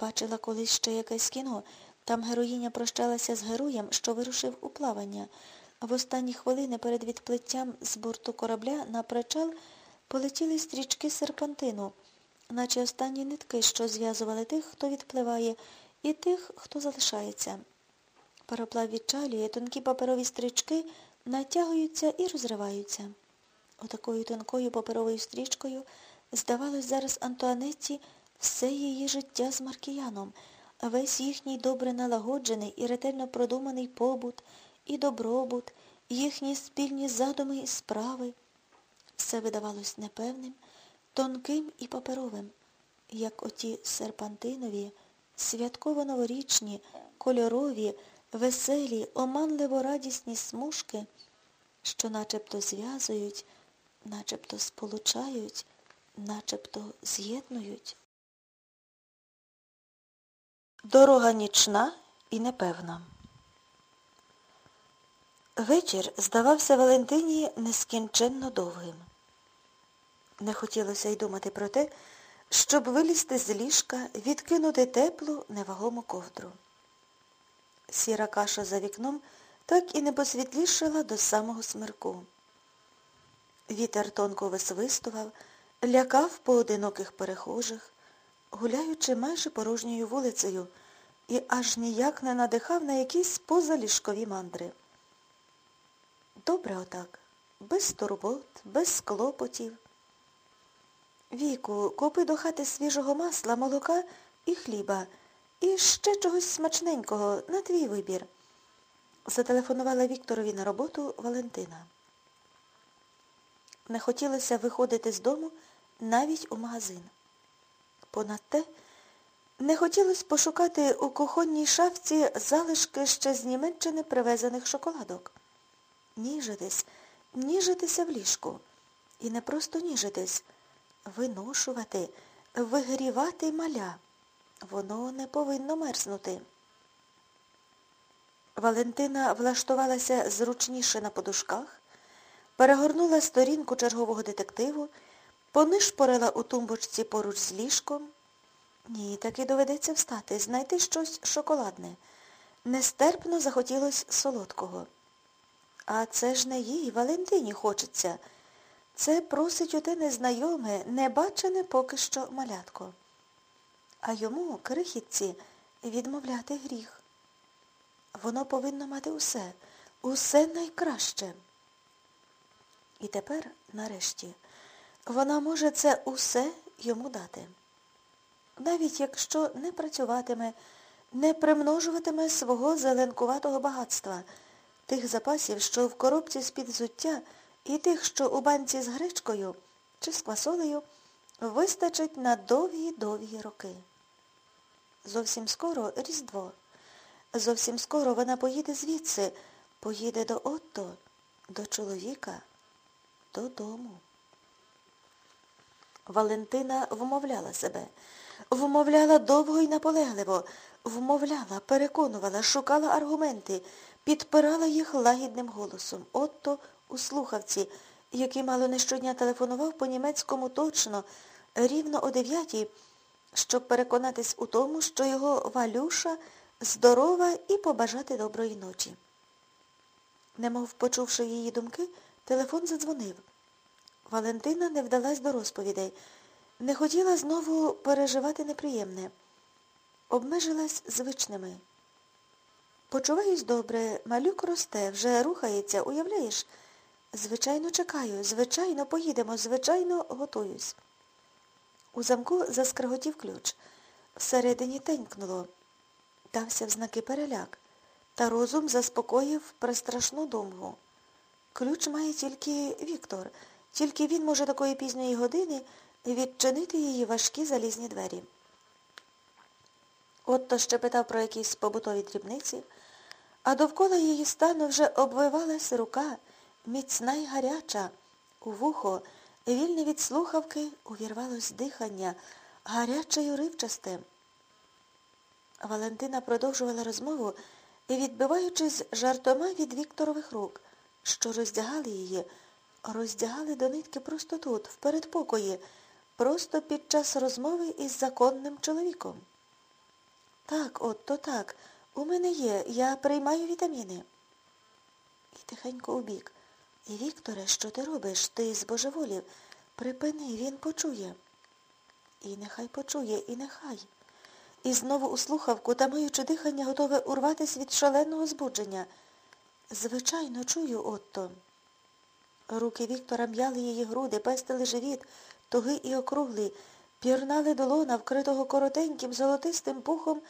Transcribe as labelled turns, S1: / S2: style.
S1: Бачила колись ще якесь кіно. Там героїня прощалася з героєм, що вирушив у плавання. В останні хвилини перед відплиттям з борту корабля на причал полетіли стрічки серпантину, наче останні нитки, що зв'язували тих, хто відпливає, і тих, хто залишається. Пароплав відчалює, тонкі паперові стрічки натягуються і розриваються. Отакою тонкою паперовою стрічкою здавалось зараз Антуанетті все її життя з Маркіяном, весь їхній добре налагоджений і ретельно продуманий побут, і добробут, їхні спільні задуми і справи. Все видавалось непевним, тонким і паперовим, як оті серпантинові, святково-новорічні, кольорові, веселі, оманливо радісні смужки, що начебто зв'язують, начебто сполучають, начебто з'єднують. Дорога нічна і непевна. Вечір здавався Валентині нескінченно довгим. Не хотілося й думати про те, щоб вилізти з ліжка, відкинути теплу, невагому ковдру. Сіра каша за вікном так і не посвітлішила до самого смерку. Вітер тонко висвистував, лякав поодиноких перехожих, гуляючи майже порожньою вулицею, і аж ніяк не надихав на якісь позаліжкові мандри. Добре отак, без турбот, без клопотів. Віку, купи до хати свіжого масла, молока і хліба, і ще чогось смачненького на твій вибір. Зателефонувала Вікторові на роботу Валентина. Не хотілося виходити з дому навіть у магазин. Понад те, не хотілося пошукати у кухонній шафці залишки ще з Німеччини привезених шоколадок. Ніжитись, ніжитися в ліжку. І не просто ніжитись, виношувати, вигрівати маля. Воно не повинно мерзнути. Валентина влаштувалася зручніше на подушках, перегорнула сторінку чергового детективу, понишпорила у тумбочці поруч з ліжком. Ні, таки доведеться встати, знайти щось шоколадне. Нестерпно захотілось солодкого. А це ж не їй, Валентині хочеться. Це просить оте незнайоме, небачене поки що малятко. А йому, крихітці, відмовляти гріх. Воно повинно мати усе, усе найкраще. І тепер, нарешті, вона може це усе йому дати. Навіть якщо не працюватиме, не примножуватиме свого зеленкуватого багатства, тих запасів, що в коробці з-під взуття, і тих, що у банці з гречкою чи з квасолею, вистачить на довгі-довгі роки. Зовсім скоро Різдво. Зовсім скоро вона поїде звідси, поїде до Отто, до чоловіка, додому. Валентина вмовляла себе, вмовляла довго і наполегливо, вмовляла, переконувала, шукала аргументи, підпирала їх лагідним голосом. Отто у слухавці, який мало не щодня телефонував по-німецькому точно, рівно о дев'ятій, щоб переконатись у тому, що його Валюша здорова і побажати доброї ночі. Немов почувши її думки, телефон задзвонив. Валентина не вдалась до розповідей, не хотіла знову переживати неприємне. Обмежилась звичними. Почуваюсь добре, малюк росте, вже рухається, уявляєш? Звичайно, чекаю, звичайно, поїдемо, звичайно, готуюсь. У замку заскриготів ключ. Всередині тенькнуло. Дався в знаки переляк. Та розум заспокоїв пристрашну думку. Ключ має тільки Віктор. Тільки він може такої пізньої години відчинити її важкі залізні двері. Отто ще питав про якісь побутові дрібниці, а довкола її стану вже обвивалась рука, міцна й гаряча, у вухо, вільне від слухавки, увірвалось дихання, гаряче й уривчасте. Валентина продовжувала розмову, відбиваючись жартома від Вікторових рук, що роздягали її, роздягали до нитки просто тут, в передпокої, просто під час розмови із законним чоловіком. Так, от, то так. У мене є. Я приймаю вітаміни. І тихенько убік. І, Вікторе, що ти робиш? Ти збожеволів. Припини, він почує. І нехай почує, і нехай. І знову у слухавку, тамуючи дихання, готове урватись від шаленого збудження. Звичайно, чую, Отто. Руки Віктора м'яли її груди, пестили живіт, тугий і округлий, пірнали долона, вкритого коротеньким золотистим пухом